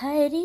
हरी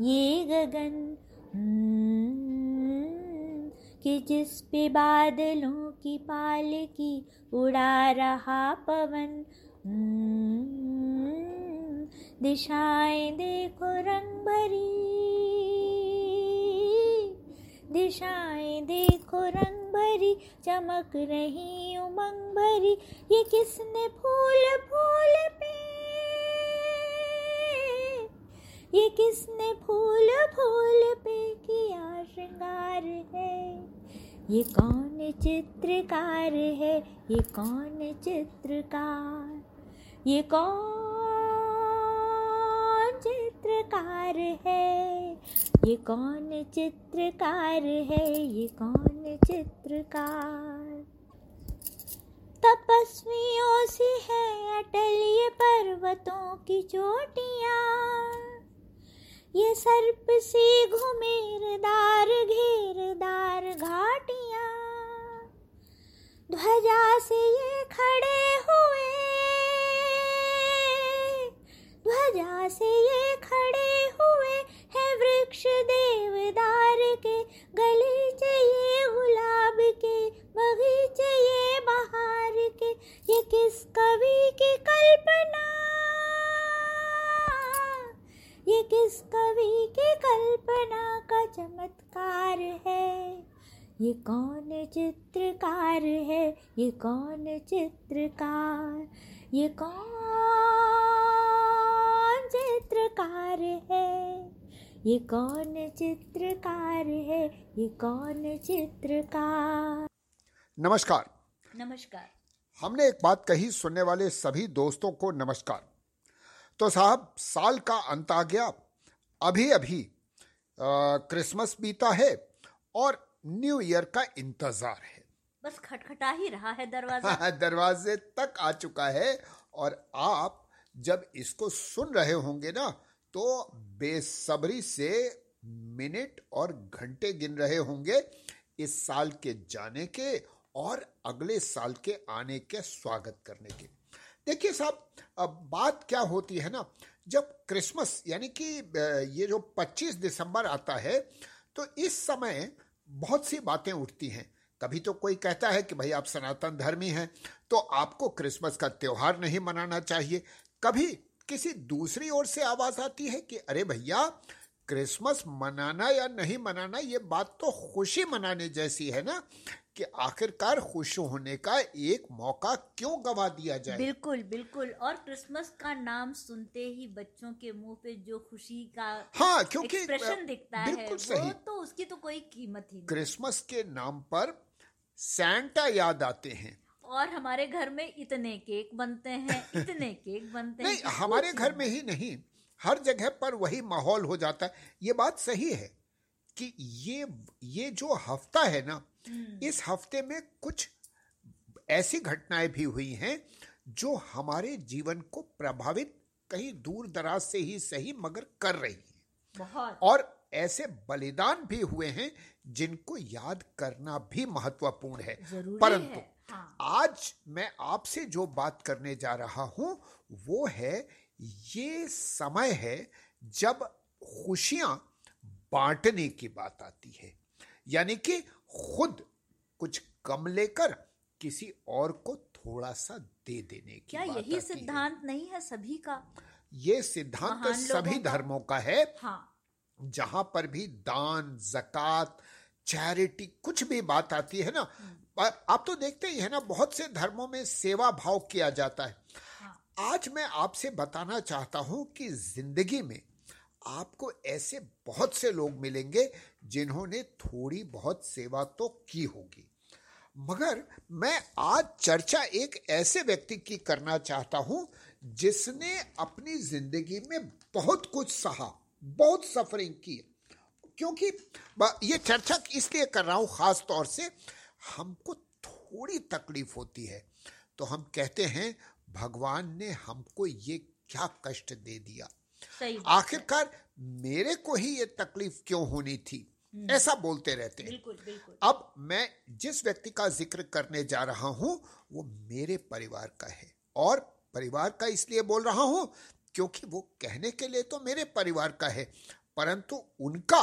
ये गगन हम्म, कि जिस पे बादलों की पालकी उड़ा रहा पवन हम्म, दिशाएँ देखो रंग भरी दिशाएँ देखो रंग भरी चमक रही उमंग भरी ये किसने फूल ये कौन चित्रकार है? ये कौन चित्रकार? ये कौन चित्रकार है? ये कौन चित्रकार है? ये कौन चित्रकार? तपस्वियों से है अटल ये पर्वतों की चोटियाँ। ये सर्प सी घुमेरदार घेरदार घाटियाँ। ध्वजा से ये खड़े हुए। ध्वजा से ये खड़े हुए है वृक्ष देवदार के। गलीचे ये गुलाब के, बगीचे ये बहार ये कौन चित्रकार है? ये कौन चित्रकार? ये कौन चित्रकार है? ये कौन चित्रकार है? ये कौन चित्रकार? नमस्कार। नमस्कार। हमने एक बात कही सुनने वाले सभी दोस्तों को नमस्कार। तो साहब साल का अंत आ गया। अभी अभी क्रिसमस बीता है और न्यू ईयर का इंतज़ार है। बस खटखटा ही रहा है दरवाज़ा। दरवाजे तक आ चुका है और आप जब इसको सुन रहे होंगे ना तो बेसब्री से मिनट और घंटे गिन रहे होंगे इस साल के जाने के और अगले साल के आने के स्वागत करने के। देखिए साहब अब बात क्या होती है ना जब क्रिसमस यानी कि ये जो 25 दिसंबर आता है तो इस समय बहुत सी बातें उठती हैं। कभी तो कोई कहता है कि, भाई, आप सनातन धर्मी हैं तो आपको क्रिसमस का त्यौहार नहीं मनाना चाहिए। कभी किसी दूसरी ओर से आवाज़ आती है कि, अरे भैया, क्रिसमस मनाना या नहीं मनाना, ये बात तो खुशी मनाने जैसी है ना? कि आखिरकार खुश होने का एक मौका क्यों गवा दिया जाए? बिल्कुल बिल्कुल। और क्रिसमस का नाम सुनते ही बच्चों के मुँह पे जो खुशी का हाँ क्योंकि एक्सप्रेशन दिखता है बिल्कुल वो तो उसकी तो कोई कीमत ही क्रिसमस के नाम पर सैंटा याद आते हैं। और हमारे घर में इतने केक बनते हैं इतने केक बनते हैं नहीं हमारे घर में ही नहीं। हर जगह पर वही माहौल हो जाता है। ये बात सही है। कि ये ये जो हफ़्ता है ना हम्म, इस हफ़्ते में कुछ ऐसी घटनाएँ भी हुई हैं जो हमारे जीवन को प्रभावित कहीं दूर दराज से ही सही मगर कर रही है। और ऐसे बलिदान भी हुए हैं जिनको याद करना भी महत्वपूर्ण है। परंतु है हाँ। आज मैं आपसे जो बात करने जा रहा हूँ वो है ये समय है जब खुशियाँ बांटने की बात आती है। यानी कि खुद कुछ कम लेकर किसी और को थोड़ा सा दे देने की क्या बात यही है। सिद्धांत नहीं है सभी का? ये सिद्धांत महान सभी धर्मों का है। हाँ। जहाँ पर भी दान जक़ात चैरिटी कुछ भी बात आती है ना पर आप तो देखते ही है ना बहुत से धर्मों में सेवा भाव किया जाता है। हाँ। आज मैं आपसे बताना चाहता हूँ कि ज़िंदगी में आपको ऐसे बहुत से लोग मिलेंगे जिन्होंने थोड़ी बहुत सेवा तो की होगी। मगर मैं आज चर्चा एक ऐसे व्यक्ति की करना चाहता हूँ जिसने अपनी ज़िंदगी में बहुत कुछ सहा, बहुत सफरिंग की। क्योंकि ये चर्चा इसलिए कर रहा हूँ खास तौर से हमको थोड़ी तकलीफ़ होती है। तो हम कहते हैं, भगवान ने हमको ये क्या कष्ट दे दिया। आखिरकार मेरे को ही ये तकलीफ़ क्यों होनी थी? हम्म। ऐसा बोलते रहते हैं। बिल्कुल बिल्कुल। अब मैं जिस व्यक्ति का ज़िक्र करने जा रहा हूँ वो मेरे परिवार का है। और परिवार का इसलिए बोल रहा हूँ क्योंकि वो कहने के लिए तो मेरे परिवार का है परंतु उनका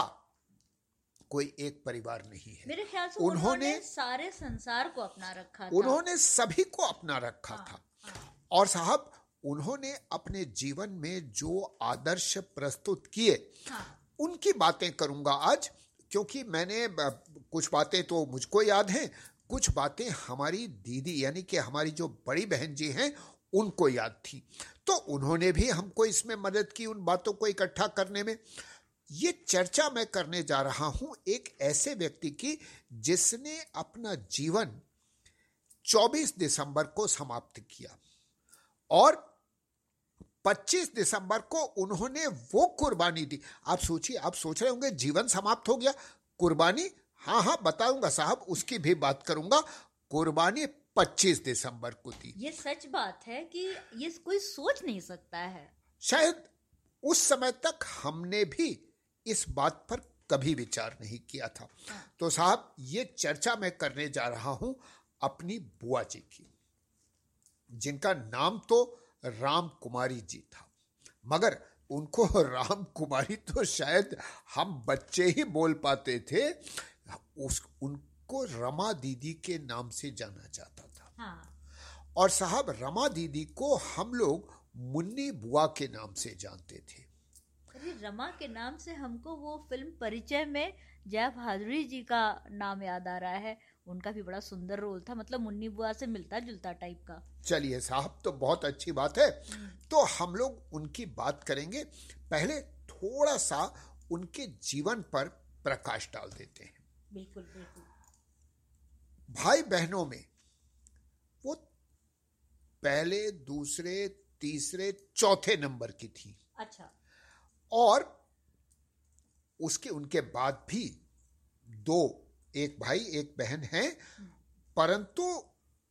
कोई एक परिवार नहीं है। मेरे ख्याल से उन्होंने सारे संसार को अपना रखा था। उन्होंने सभी को अपना रखा हाँ, था। हाँ। और साहब उन्होंने अपने जीवन में जो आदर्श प्रस्तुत किए हाँ। उनकी बातें करूँगा आज क्योंकि मैंने कुछ बातें तो मुझको याद हैं कुछ बातें हमारी दीदी यानी कि हमारी जो बड़ी बहन जी हैं उनको याद थी। तो उन्होंने भी हमको इसमें मदद की उन बातों को इकट्ठा करने में। ये चर्चा मैं करने जा रहा हूँ एक ऐसे व्यक्ति की जिसने अपना जीवन 24 दिसंबर को समाप्त किया। और 25 दिसंबर को उन्होंने वो कुर्बानी दी। आप सोचिए आप सोच रहे होंगे जीवन समाप्त हो गया। कुर्बानी? हाँ हाँ बताऊँगा साहब उसकी भी बात करूँगा। कुर्बानी 25 दिसंबर को दी। ये सच बात है कि ये कोई सोच नहीं सकता है। शायद उस समय तक हमने भी इस बात पर कभी विचार नहीं किया था। हाँ। तो साहब ये चर्चा मैं करने जा रहा हूँ अपनी बुआ जी की जिनका नाम तो राम कुमारी जी था। मगर उनको राम कुमारी तो शायद हम बच्चे ही बोल पाते थे उस उनको रमा दीदी के नाम से जाना जाता था। हाँ। और साहब रमा दीदी को हम लोग मुन्नी बुआ के नाम से जानते थे। अरे रमा के नाम से हमको वो फ़िल्म परिचय में जय भादुरी जी का नाम याद आ रहा है। उनका भी बड़ा सुंदर रोल था मतलब मुन्नी बुआ से मिलता जुलता टाइप का। चलिए साहब तो बहुत अच्छी बात है। हम्म। तो हम लोग उनकी बात करेंगे। पहले थोड़ा सा उनके जीवन पर प्रकाश डाल देते हैं। बिल्कुल बिल्कुल। भाई बहनों में वो पहले दूसरे तीसरे चौथे नंबर की थी। अच्छा। और उसके उनके बाद भी दो एक भाई एक बहन है। परंतु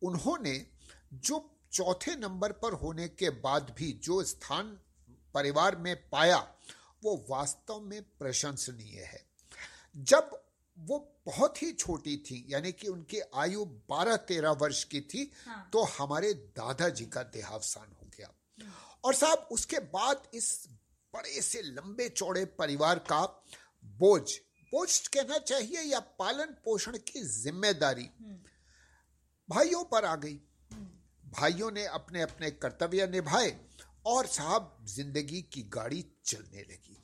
उन्होंने जो चौथे नंबर पर होने के बाद भी जो स्थान परिवार में पाया वो वास्तव में प्रशंसनीय है। जब वो बहुत ही छोटी थी यानी कि उनकी आयु 12-13 वर्ष की थी हाँ। तो हमारे दादाजी का देहावसान हो गया। और साहब उसके बाद इस बड़े से लंबे चौड़े परिवार का बोझ बोझ कहना चाहिए या पालन पोषण की ज़िम्मेदारी? भाइयों पर आ गई। भाइयों ने अपने अपने कर्तव्य निभाए और साहब ज़िंदगी की गाड़ी चलने लगी।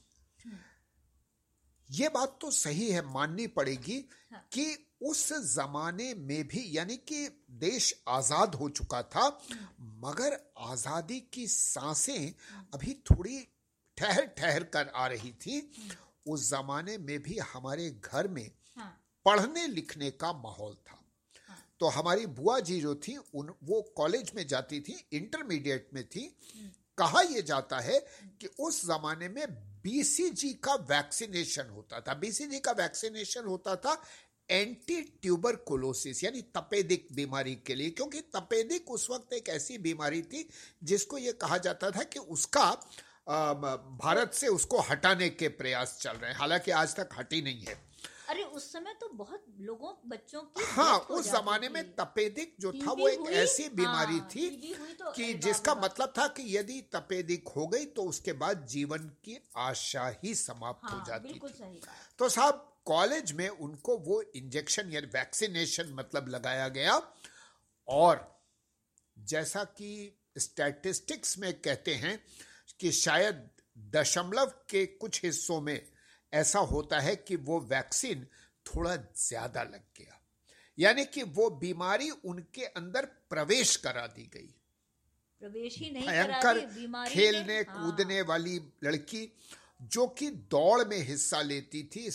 ये बात तो सही है माननी पड़ेगी हाँ। कि उस जमाने में भी यानी कि देश आज़ाद हो चुका था मगर आज़ादी की साँसें अभी थोड़ी ठहर ठहर कर आ रही थी। उस जमाने में भी हमारे घर में हाँ। पढ़ने लिखने का माहौल था हाँ। तो हमारी बुआ जी जो थी उन वो कॉलेज में जाती थी इंटरमीडिएट में थी हम्म। कहा यह जाता है कि उस जमाने में बीसीजी का वैक्सीनेशन होता था बीसीजी का वैक्सीनेशन होता था एंटी ट्यूबर कोलोसिस यानी तपेदिक बीमारी के लिए क्योंकि तपेदिक उस वक्त एक ऐसी बीमारी थी जिसको ये कहा जाता था कि उसका भारत से उसको हटाने के प्रयास चल रहे हैं। हालाँकि आज तक हटी नहीं है। अरे उस समय तो बहुत लोगों बच्चों की हाँ उस जमाने में तपेदिक जो था वो एक ऐसी बीमारी हाँ, थी तो कि जिसका मतलब था कि यदि तपेदिक हो गई तो उसके बाद जीवन की आशा ही समाप्त हाँ, हो जाती थी। तो साहब कॉलेज में उनको वो इंजेक्शन या वैक्सीनेशन मतलब लगाया गया और जैसा कि स्टैटिस्टिक्स में कहते हैं कि शायद दशमलव के कुछ हिस्सों में ऐसा होता है कि वो वैक्सीन थोड़ा ज़्यादा लग गया। यानी कि वो बीमारी उनके अंदर प्रवेश करा दी गई। प्रवेश ही नहीं भयंकर खेलने हाँ। कूदने वाली लड़की जो कि दौड़ में हिस्सा लेती थी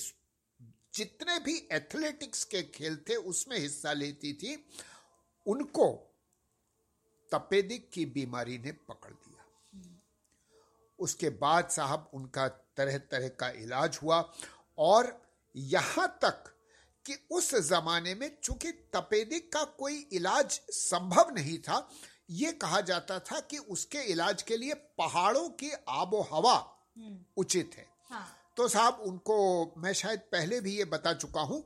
जितने भी एथलेटिक्स के खेल थे उसमें हिस्सा लेती थी उनको तपेदिक की बीमारी ने पकड़ दिया। उसके बाद साहब उनका तरह तरह का इलाज हुआ और यहाँ तक कि उस जमाने में चूँकि तपेदिक का कोई इलाज संभव नहीं था ये कहा जाता था कि उसके इलाज के लिए पहाड़ों की आबो हवा उचित है। हाँ। तो साहब उनको मैं शायद पहले भी ये बता चुका हूँ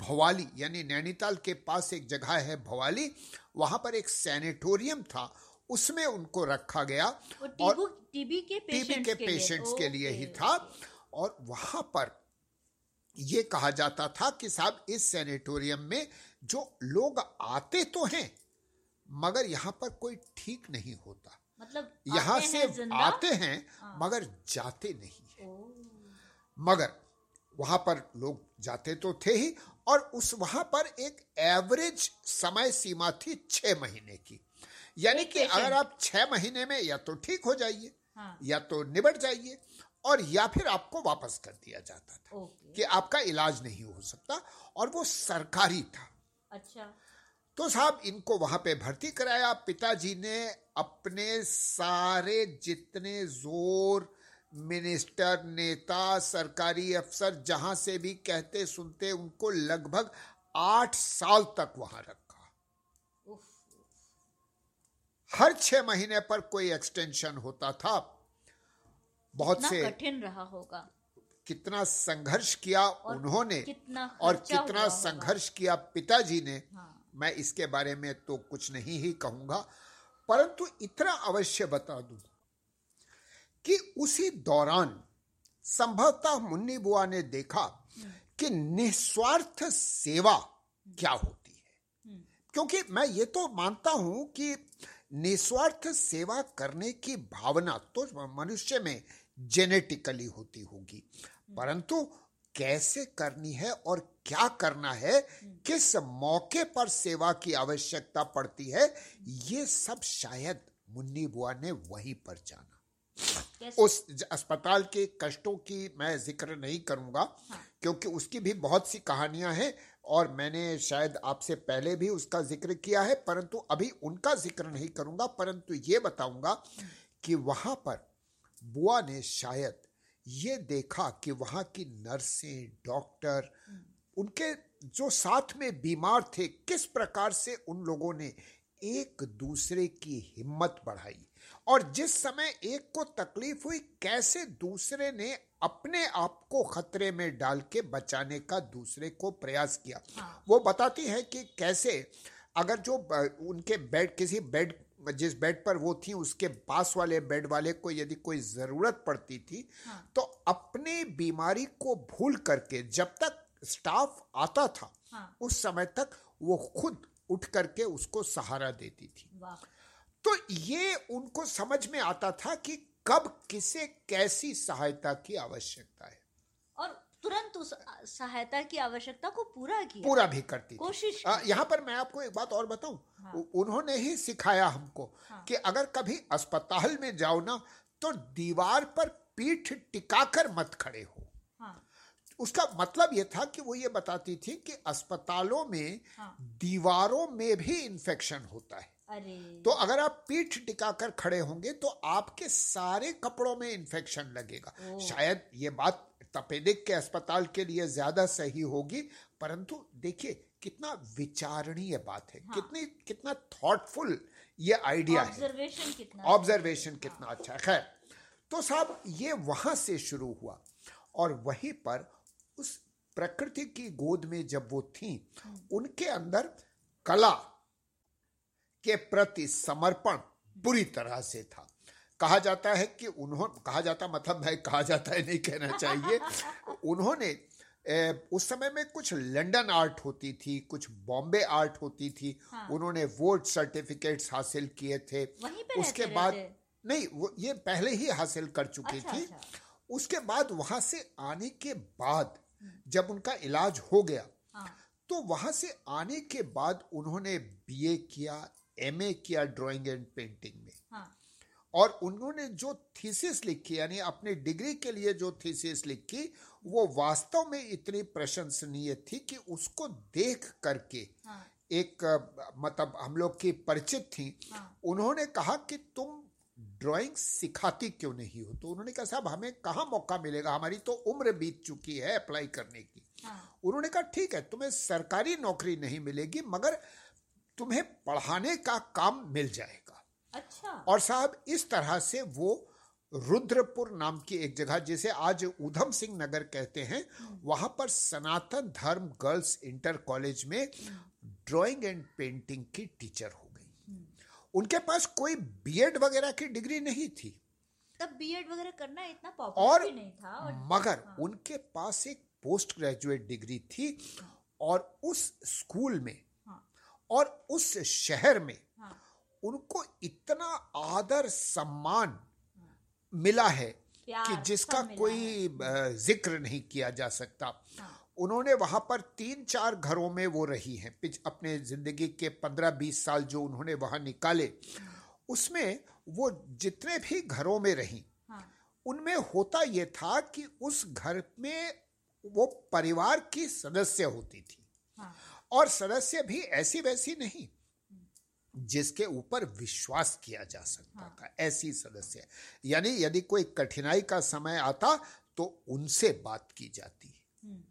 भवाली यानी नैनीताल के पास एक जगह है भवाली वहाँ पर एक सैनिटोरियम था उसमें उनको रखा गया और टीबी के टीबी के पेशेंट्स के लिए। ही था और वहाँ पर ये कहा जाता था कि साहब इस सैनिटोरियम में जो लोग आते तो हैं मगर यहाँ पर कोई ठीक नहीं होता। मतलब यहाँ से हैं आते हैं हाँ। मगर जाते नहीं है। मगर वहाँ पर लोग जाते तो थे ही और उस वहाँ पर एक एवरेज समय सीमा थी छह महीने की। यानी कि अगर आप छह महीने में या तो ठीक हो जाइए हाँ। या तो निबट जाइए और या फिर आपको वापस कर दिया जाता था कि आपका इलाज नहीं हो सकता और वो सरकारी था। अच्छा। तो साहब इनको वहाँ पे भर्ती कराया। पिताजी ने अपने सारे जितने ज़ोर मिनिस्टर नेता सरकारी अफसर जहाँ से भी कहते सुनते उनको लगभग आठ साल तक वहाँ रखा। हर छह महीने पर कोई एक्सटेंशन होता था। बहुत से कठिन रहा होगा। कितना संघर्ष किया और उन्होंने कितना और कितना संघर्ष किया पिताजी ने। हाँ। मैं इसके बारे में तो कुछ नहीं ही कहूँगा परंतु इतना अवश्य बता दूँ कि उसी दौरान संभवतः मुन्नी बुआ ने देखा कि निस्वार्थ सेवा क्या होती है। क्योंकि मैं ये तो मानता हूँ कि निस्वार्थ सेवा करने की भावना तो मनुष्य में जेनेटिकली होती होगी। परंतु कैसे करनी है और क्या करना है किस मौके पर सेवा की आवश्यकता पड़ती है ये सब शायद मुन्नी बुआ ने वहीं पर जाना। उस अस्पताल के कष्टों की मैं ज़िक्र नहीं करूँगा क्योंकि उसकी भी बहुत सी कहानियाँ हैं। और मैंने शायद आपसे पहले भी उसका ज़िक्र किया है, परंतु अभी उनका ज़िक्र नहीं करूँगा, परंतु ये बताऊँगा कि वहाँ पर बुआ ने शायद ये देखा कि वहाँ की नर्सें, डॉक्टर, उनके जो साथ में बीमार थे, किस प्रकार से उन लोगों ने एक दूसरे की हिम्मत बढ़ाई और जिस समय एक को तकलीफ़ हुई, कैसे दूसरे ने अपने आप को खतरे में डाल के बचाने का दूसरे को प्रयास किया हाँ। वो बताती है कि कैसे अगर जो उनके बेड किसी बेड जिस बेड पर वो थी उसके पास वाले बेड वाले को यदि कोई ज़रूरत पड़ती थी हाँ। तो अपनी बीमारी को भूल करके जब तक स्टाफ आता था हाँ। उस समय तक वो खुद उठ करके उसको सहारा देती थी तो ये उनको समझ में आता था कि कब किसे कैसी सहायता की आवश्यकता है? और तुरंत उस सहायता की आवश्यकता को पूरा किया। पूरा भी करती कोशिश यहाँ पर मैं आपको एक बात और बताऊँ। उ- उन्होंने ही सिखाया हमको हाँ। कि अगर कभी अस्पताल में जाओ ना तो दीवार पर पीठ टिकाकर मत खड़े हो। हाँ। उसका मतलब ये था कि वो ये बताती थी कि अस्पतालों में हाँ। दीवारों में भी इन्फेक्शन होता है। तो अगर आप पीठ टिकाकर खड़े होंगे तो आपके सारे कपड़ों में इन्फेक्शन लगेगा। शायद ये बात तपेदिक के अस्पताल के लिए ज़्यादा सही होगी परंतु देखिए कितना विचारणीय बात है। हाँ। कितनी कितना थॉटफुल ये आइडिया है। ऑब्जर्वेशन कितना ऑब्जर्वेशन कितना अच्छा है। खैर तो साहब ये वहाँ से शुरू हुआ और वहीं पर उस प्रकृति की गोद में जब वो थी उनके अंदर कला के प्रति समर्पण पूरी तरह से था। कहा जाता है कि उन्होंने कहा जाता मतलब है कहा जाता है नहीं कहना चाहिए। उन्होंने ए, उस समय में कुछ लंदन आर्ट होती थी कुछ बॉम्बे आर्ट होती थी। हाँ। उन्होंने वोट सर्टिफिकेट्स हासिल किए थे। उसके बाद नहीं वो ये पहले ही हासिल कर चुकी अच्छा, थी। अच्छा। उसके बाद वहाँ से आने के बाद जब उनका इलाज हो गया हाँ। तो वहाँ से आने के बाद उन्होंने बीए किया एमए किया ड्राइंग एंड पेंटिंग में। हाँ। और उन्होंने जो थीसिस लिखी यानी अपनी डिग्री के लिए जो थीसिस लिखी वो वास्तव में इतनी प्रशंसनीय थी कि उसको देख करके हाँ। एक मतलब हम लोग की परिचित थी। हाँ। उन्होंने कहा कि तुम ड्राइंग सिखाती क्यों नहीं हो? तो उन्होंने कहा साहब हमें कहाँ मौका मिलेगा? हमारी तो उम्र बीत चुकी है अप्लाई करने की। हाँ। उन्होंने कहा ठीक है तुम्हें सरकारी नौकरी नहीं मिलेगी मगर तुम्हें पढ़ाने का काम मिल जाएगा। अच्छा। और साहब इस तरह से वो रुद्रपुर नाम की एक जगह जिसे आज उधम सिंह नगर कहते हैं वहाँ पर Sanatan Dharma girls inter college में ड्राइंग एंड पेंटिंग की टीचर हो गई। उनके पास कोई बीएड वगैरह की डिग्री नहीं थी। तब बीएड वगैरह करना इतना पॉपुलर और नहीं था और मगर हाँ। उनके पास एक पोस्ट ग्रेजुएट डिग्री थी और उस स्कूल में। और उस शहर में हाँ। उनको इतना आदर सम्मान मिला है कि जिसका कोई ज़िक्र नहीं किया जा सकता हाँ। उन्होंने वहाँ पर तीन चार घरों में वो रही हैं अपने ज़िंदगी के पंद्रह बीस साल जो उन्होंने वहाँ निकाले उसमें वो जितने भी घरों में रही हाँ। उनमें होता ये था कि उस घर में वो परिवार की सदस्य होती थी हाँ। और सदस्य भी ऐसी वैसी नहीं जिसके ऊपर विश्वास किया जा सकता हाँ। था ऐसी सदस्य यानी यदि कोई कठिनाई का समय आता तो उनसे बात की जाती हम्म।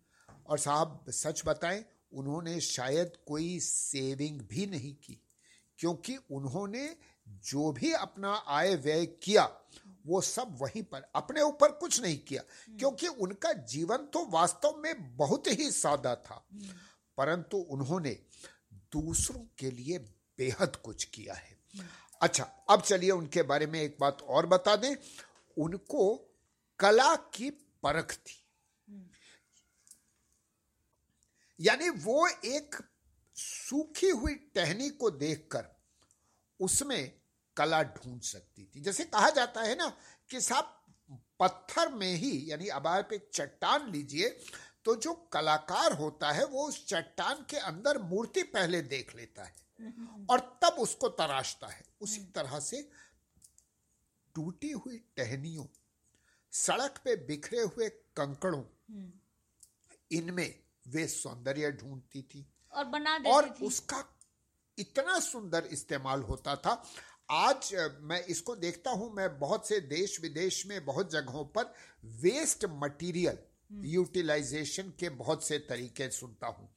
और साहब सच बताएँ उन्होंने शायद कोई सेविंग भी नहीं की क्योंकि उन्होंने जो भी अपना आय व्यय किया वो सब वहीं पर अपने ऊपर कुछ नहीं किया हम्म। क्योंकि उनका जीवन तो वास्तव में बहुत ही सादा था हम्म। परंतु उन्होंने दूसरों के लिए बेहद कुछ किया है। अच्छा अब चलिए उनके बारे में एक बात और बता दें। उनको कला की परख थी। यानी वो एक सूखी हुई टहनी को देखकर उसमें कला ढूंढ सकती थी। जैसे कहा जाता है ना कि साहब, पत्थर में ही, यानी अब आप एक चट्टान लीजिए तो जो कलाकार होता है वो उस चट्टान के अंदर मूर्ति पहले देख लेता है और तब उसको तराशता है। उसी तरह से टूटी हुई टहनियों सड़क पे बिखरे हुए कंकड़ों इनमें वे सौंदर्य ढूंढती थी। और बना देती और थी। उसका इतना सुंदर इस्तेमाल होता था। आज मैं इसको देखता हूँ मैं बहुत से देश विदेश में बहुत जगहों पर वेस्ट मटेरियल यूटिलाइजेशन के बहुत से तरीके सुनता हूँ।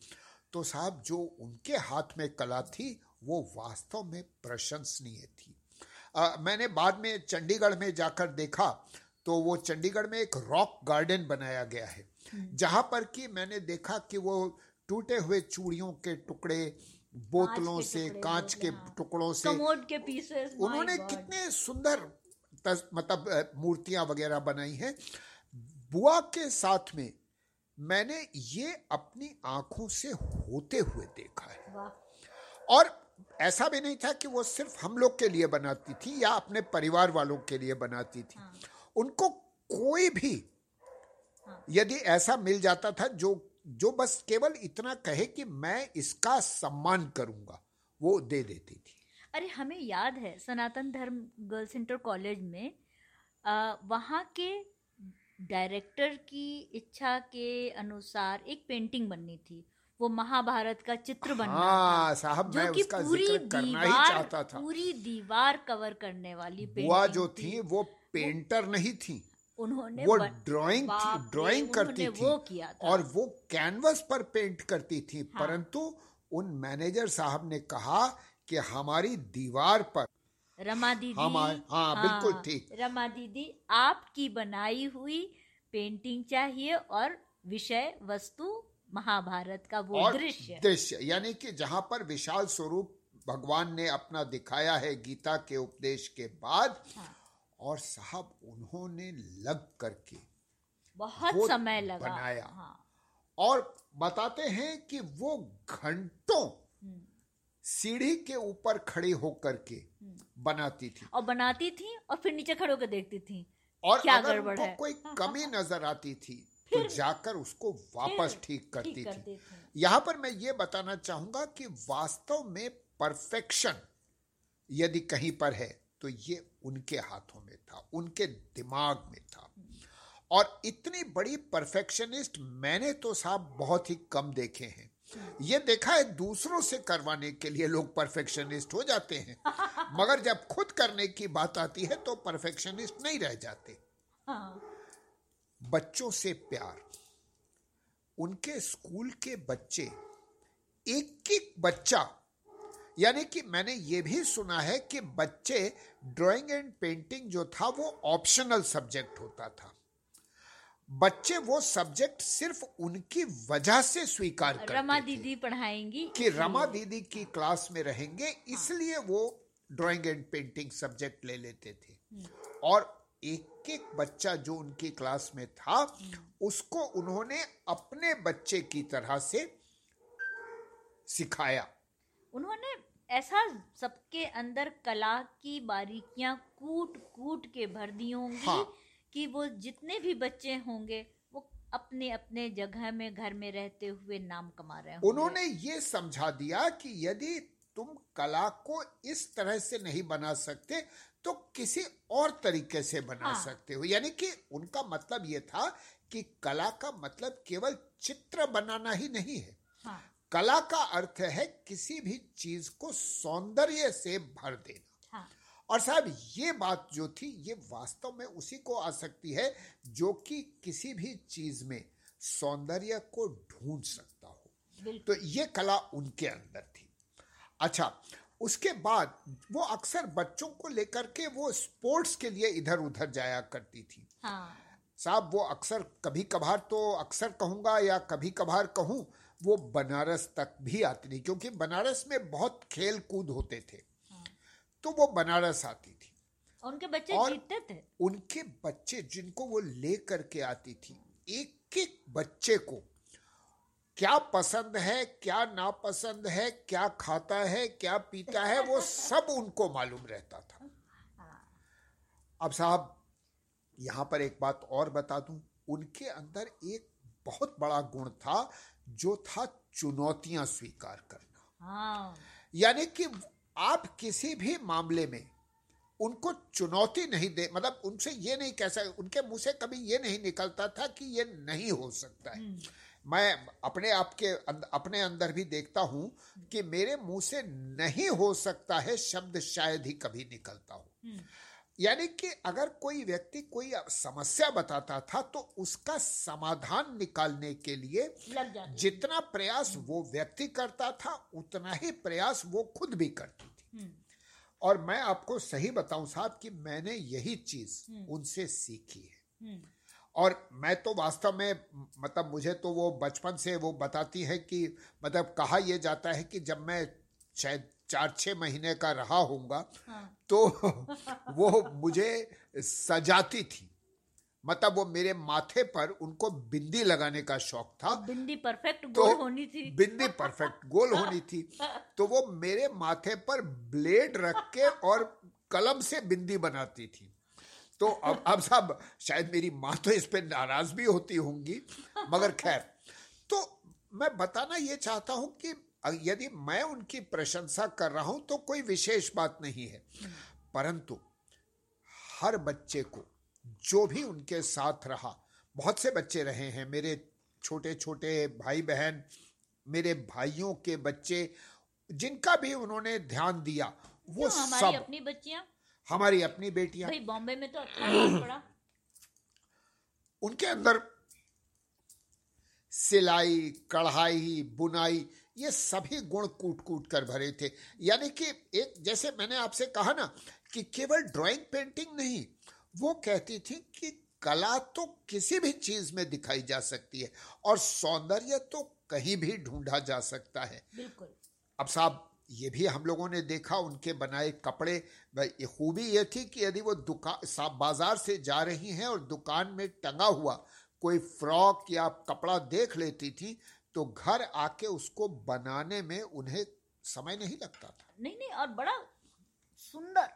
तो साहब जो उनके हाथ में कला थी वो वास्तव में प्रशंसनीय थी। आ, मैंने बाद में चंडीगढ़ में जाकर देखा तो वो चंडीगढ़ में एक रॉक गार्डन बनाया गया है हम्म। जहाँ पर कि मैंने देखा कि वो टूटे हुए चूड़ियों के टुकड़े बोतलों से कांच के हाँ। टुकड़ों से के पीसेस उन्होंने कितने सुंदर मतलब मूर्तियाँ वगैरह बनाई हैं। बुआ के साथ में मैंने ये अपनी आँखों से होते हुए देखा है और ऐसा भी नहीं था कि वो सिर्फ़ हम लोग के लिए बनाती थी या अपने परिवार वालों के लिए बनाती थी हाँ। उनको कोई भी हाँ। यदि ऐसा मिल जाता था जो जो बस केवल इतना कहे कि मैं इसका सम्मान करूँगा वो दे देती थी अरे हमें याद है सनातन धर्म गर्ल्स इंटर कॉलेज में वहाँ के डायरेक्टर की इच्छा के अनुसार एक पेंटिंग बननी थी। वो महाभारत का चित्र बनना हाँ, साहब मैं उसका पूरी ही चाहता था। पूरी दीवार कवर करने वाली बुआ जो थी। वो पेंटर नहीं थी। उन्होंने वो ड्राइंग थी ड्राइंग करती थी। वो किया था। और वो कैनवस पर पेंट करती थी। हाँ। परंतु उन मैनेजर साहब ने कहा कि हमारी दीवार पर रमा दीदी हाँ, हाँ बिल्कुल ठीक रमा दीदी आपकी बनाई हुई पेंटिंग चाहिए और विषय वस्तु महाभारत का वो दृश्य दृश्य यानी कि जहाँ पर विशाल स्वरूप भगवान ने अपना दिखाया है गीता के उपदेश के बाद हाँ। और साहब उन्होंने लग करके बहुत समय लगा बनाया हाँ। और बताते हैं कि वो घंटों। सीढ़ी के ऊपर खड़ी होकर के। बनाती थी। और बनाती थी और फिर नीचे खड़े होकर देखती थी और क्या अगर उनको कोई कमी नज़र आती थी तो जाकर उसको वापस ठीक करती थी। यहाँ पर मैं ये बताना चाहूँगा कि वास्तव में परफेक्शन यदि कहीं पर है तो ये उनके हाथों में था उनके दिमाग में था। और इतनी बड़ी परफेक्शनिस्ट मैंने तो साहब बहुत ही कम देखे हैं। ये देखा है दूसरों से करवाने के लिए लोग परफेक्शनिस्ट हो जाते हैं। मगर जब खुद करने की बात आती है तो परफेक्शनिस्ट नहीं रह जाते। हाँ। बच्चों से प्यार। उनके स्कूल के बच्चे एक एक बच्चा यानी कि मैंने ये भी सुना है कि बच्चे ड्राइंग एंड पेंटिंग जो था वो ऑप्शनल सब्जेक्ट होता था। बच्चे वो सब्जेक्ट सिर्फ़ उनकी वजह से स्वीकार करते रमा दीदी पढ़ाएँगी। कि रमा दीदी की क्लास में रहेंगे इसलिए वो ड्राइंग एंड पेंटिंग सब्जेक्ट ले लेते थे। और एक एक बच्चा जो उनकी क्लास में था उसको उन्होंने अपने बच्चे की तरह से सिखाया। उन्होंने ऐसा सबके अंदर कला की बारीकियाँ कूट कूट के भर दी होंगी हाँ। कि वो जितने भी बच्चे होंगे वो अपने अपने जगह में घर में रहते हुए नाम कमा रहे होंगे। उन्होंने ये समझा दिया कि यदि तुम कला को इस तरह से नहीं बना सकते तो किसी और तरीके से बना हाँ। सकते हो। यानी कि उनका मतलब ये था कि कला का मतलब केवल चित्र बनाना ही नहीं है। हाँ। कला का अर्थ है किसी भी चीज़ को सौंदर्य से भर देना। हाँ और साहब ये बात जो थी ये वास्तव में उसी को आ सकती है जो कि किसी भी चीज़ में सौंदर्य को ढूंढ सकता हो। तो ये कला उनके अंदर थी। अच्छा उसके बाद वो अक्सर बच्चों को लेकर के वो स्पोर्ट्स के लिए इधर उधर जाया करती थी। हाँ। साहब वो अक्सर कभी कभार तो अक्सर कहूँगा या कभी कभार कहूँ वो बनारस तक भी आती थी क्योंकि बनारस में बहुत खेल कूद होते थे। तो वो बनारस आती थी। और उनके बच्चे और- जीतते थे। उनके बच्चे जिनको वो ले करके आती थी एक एक बच्चे को क्या पसंद है क्या नापसंद है क्या खाता है क्या पीता है वो सब उनको मालूम रहता था। अब साहब यहाँ पर एक बात और बता दूँ। उनके अंदर एक बहुत बड़ा गुण था जो था चुनौतियाँ स्वीकार करना। हाँ। यानी कि आप किसी भी मामले में उनको चुनौती नहीं दे मतलब उनसे ये नहीं कह सकते उनके मुँह से कभी ये नहीं निकलता था कि ये नहीं हो सकता है। मैं अपने आप के अपने अंदर भी देखता हूँ कि मेरे मुँह से नहीं हो सकता है शब्द शायद ही कभी निकलता हो। यानी कि अगर कोई व्यक्ति कोई समस्या बताता था तो उसका समाधान निकालने के लिए जितना प्रयास वो व्यक्ति करता था उतना ही प्रयास वो खुद भी करती थी। और मैं आपको सही बताऊँ साहब कि मैंने यही चीज़ उनसे सीखी है। और मैं तो वास्तव में मतलब मुझे तो वो बचपन से वो बताती है कि मतलब कहा यह जाता है कि जब मैं शायद चार छह महीने का रहा होऊँगा तो वो मुझे सजाती थी। मतलब वो मेरे माथे पर उनको बिंदी लगाने का शौक था। बिंदी परफेक्ट गोल तो होनी थी। बिंदी परफेक्ट गोल होनी थी। तो वो मेरे माथे पर ब्लेड रख के और कलम से बिंदी बनाती थी। तो अब अब सब शायद मेरी माँ तो इस पे नाराज़ भी होती होंगी मगर खैर। तो मैं बताना ये चाहता हूँ कि यदि मैं उनकी प्रशंसा कर रहा हूँ तो कोई विशेष बात नहीं है। परंतु हर बच्चे को जो भी उनके साथ रहा बहुत से बच्चे रहे हैं मेरे छोटे छोटे भाई बहन मेरे भाइयों के बच्चे जिनका भी उन्होंने ध्यान दिया वो हमारी सब अपनी बच्चियाँ? हमारी अपनी बेटियाँ। भाई बॉम्बे में तो अच्छा पड़ा उनके अंदर सिलाई कढ़ाई बुनाई ये सभी गुण कूट कूट कर भरे थे। यानी कि एक जैसे मैंने आपसे कहा ना कि केवल ड्राइंग पेंटिंग नहीं वो कहती थी कि कला तो किसी भी चीज़ में दिखाई जा सकती है और सौंदर्य तो कहीं भी ढूंढा जा सकता है। बिल्कुल। अब साहब ये भी हम लोगों ने देखा उनके बनाए कपड़े खूबी ये थी कि यदि वो दुकान बाज़ार से जा रही हैं और दुकान में टंगा हुआ कोई फ्रॉक या कपड़ा देख लेती थी तो घर आके उसको बनाने में उन्हें समय नहीं लगता था। नहीं नहीं और बड़ा सुंदर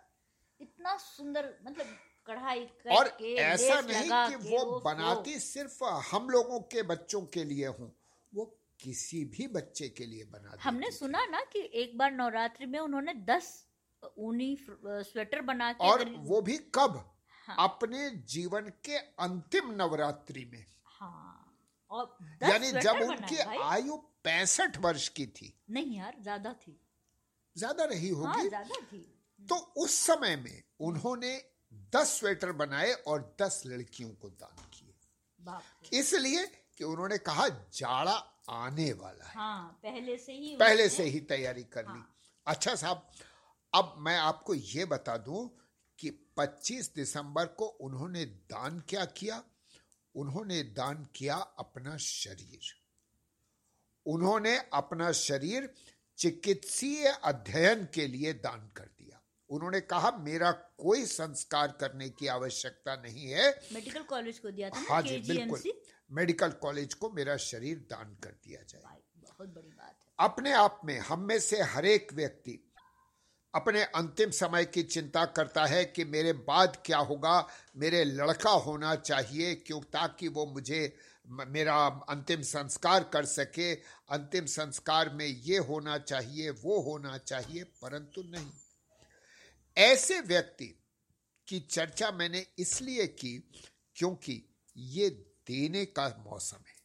इतना सुंदर मतलब कढ़ाई और ऐसा नहीं कि के वो बनाती सिर्फ़ हम लोगों के बच्चों के लिए हूँ वो किसी भी बच्चे के लिए बना हमने सुना ना कि एक बार नवरात्रि में उन्होंने दस ऊनी स्वेटर बना के और वो भी कब? हाँ। अपने जीवन के अंतिम नवरात्रि में। हाँ। और यानी जब उनकी आयु पैंसठ वर्ष की थी। नहीं यार ज़्यादा थी। ज़्यादा रही हाँ होगी? ज़्यादा थी। तो उस समय में उन्होंने दस स्वेटर बनाए और दस लड़कियों को दान किए। इसलिए कि उन्होंने कहा जाड़ा आने वाला है। हाँ पहले से ही पहले से ही तैयारी कर ली। हाँ। अच्छा साहब अब मैं आपको ये बता दूँ कि 25 दिसंबर को उन्होंने दान क्या किया? उन्होंने दान किया अपना शरीर। उन्होंने अपना शरीर चिकित्सीय अध्ययन के लिए दान कर दिया। उन्होंने कहा मेरा कोई संस्कार करने की आवश्यकता नहीं है। मेडिकल कॉलेज को दिया था हाँ जी बिल्कुल। मेडिकल कॉलेज को मेरा शरीर दान कर दिया जाए। बहुत बड़ी बात है। अपने आप में हम में से हरेक व्यक्ति अपने अंतिम समय की चिंता करता है कि मेरे बाद क्या होगा, मेरे लड़का होना चाहिए क्यों, ताकि वो मुझे मेरा अंतिम संस्कार कर सके। अंतिम संस्कार में ये होना चाहिए, वो होना चाहिए, परंतु नहीं। ऐसे व्यक्ति की चर्चा मैंने इसलिए की क्योंकि ये देने का मौसम है।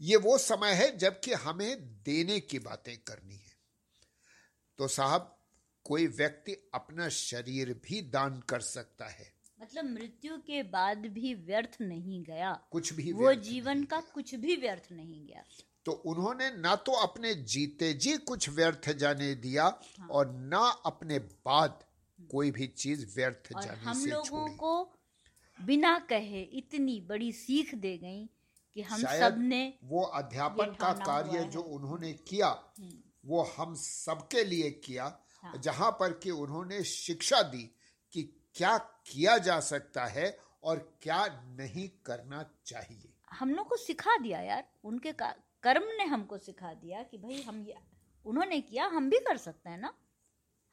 ये वो समय है जबकि हमें देने की बातें करनी है। तो साहब कोई व्यक्ति अपना शरीर भी दान कर सकता है। मतलब मृत्यु के बाद भी व्यर्थ नहीं गया। कुछ भी वो जीवन का कुछ भी व्यर्थ नहीं गया। तो उन्होंने ना तो अपने जीते जी कुछ व्यर्थ जाने दिया हाँ। और ना अपने बाद कोई भी चीज़ व्यर्थ और जाने हम से लोगों को बिना कहे इतनी बड़ी सीख दे गई कि हम सबने वो अध्यापन का कार्य जो उन्होंने किया वो हम सबके लिए किया हाँ। जहाँ पर कि उन्होंने शिक्षा दी कि क्या किया जा सकता है और क्या नहीं करना चाहिए। हम लोग को सिखा दिया यार उनके कर्म ने हमको सिखा दिया कि भाई हम ये उन्होंने किया हम भी कर सकते हैं ना?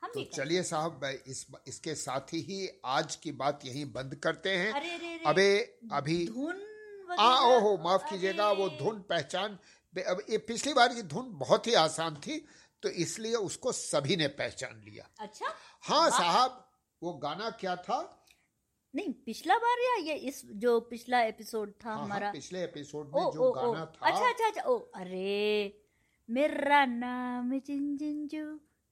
हम तो चलिए साहब इस इसके साथ ही आज की बात यहीं बंद करते हैं। अरे अरे अरे अबे अभी धुन आ ओहो माफ़ कीजिएगा वो धुन पहचान अब ये पिछली बार की धुन बहुत ही आसान थी तो इसलिए उसको सभी ने पहचान लिया। अच्छा। हाँ साहब वो गाना क्या था? नहीं पिछला बार या ये इस जो पिछला एपिसोड था हाँ, हमारा? हाँ, पिछले एपिसोड में ओ जो ओ गाना ओ था। अच्छा अच्छा अच्छा ओ अरे मेरा नाम चिंचिंचू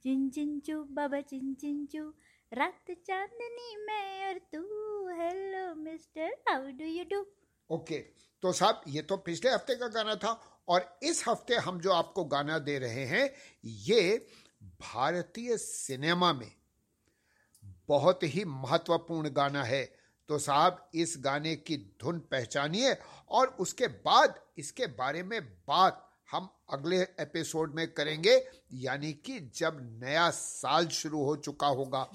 चिंचिंचू बाबा चिंचिंचू रात चांदनी मैं और तू hello mister how do you do okay तो साहब ये तो पिछले हफ़्ते का गाना था और इस हफ़्ते हम जो आपको गाना दे रहे हैं, ये भारतीय सिनेमा में बहुत ही महत्वपूर्ण गाना है। तो साहब, इस गाने की धुन पहचानिए और उसके बाद इसके बारे में बात हम अगले एपिसोड में करेंगे, यानी कि जब नया साल शुरू हो चुका होगा।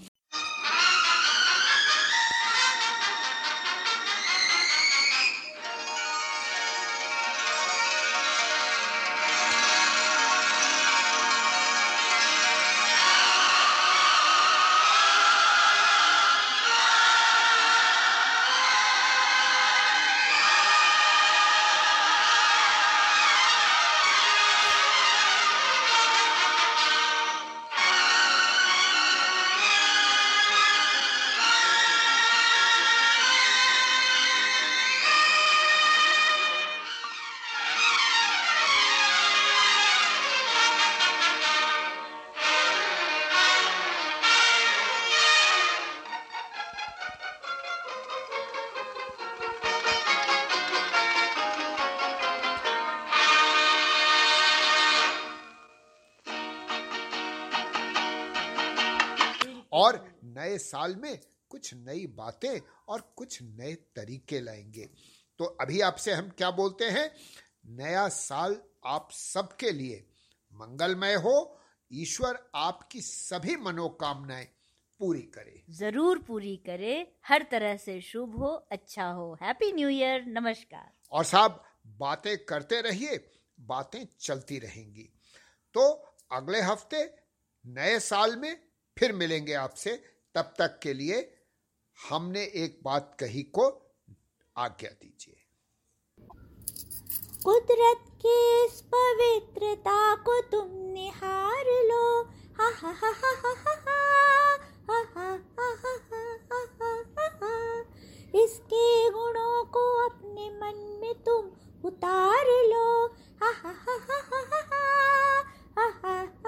और नए साल में कुछ नई बातें और कुछ नए तरीके लाएँगे। तो अभी आपसे हम क्या बोलते हैं? नया साल आप सबके लिए मंगलमय हो ईश्वर आपकी सभी मनोकामनाएँ पूरी करे। ज़रूर पूरी करे। हर तरह से शुभ हो अच्छा हो। हैप्पी न्यू ईयर नमस्कार। और साहब बातें करते रहिए बातें चलती रहेंगी। तो अगले हफ़्ते नए साल में फिर मिलेंगे आपसे तब तक के लिए हमने एक बात कही को आज्ञा दीजिए कुदरत की इस पवित्रता को तुम निहार लो हा हा हा हा हा हा हा हा हा हा हा हा हा हा इसके गुणों को अपने मन में तुम उतार लो हा हा हा हा हा हा हा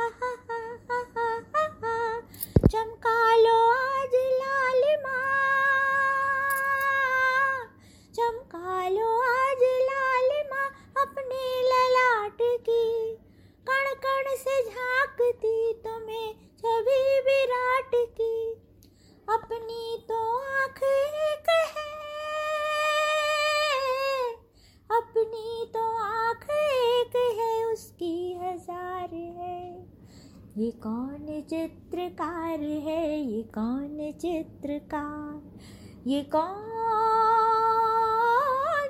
कौन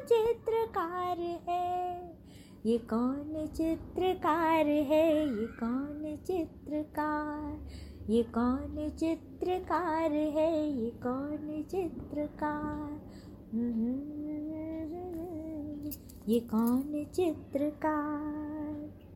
चित्रकार है ये कौन चित्रकार है ये कौन चित्रकार ये कौन चित्रकार है ये कौन चित्रकार हम्म, ये कौन चित्रकार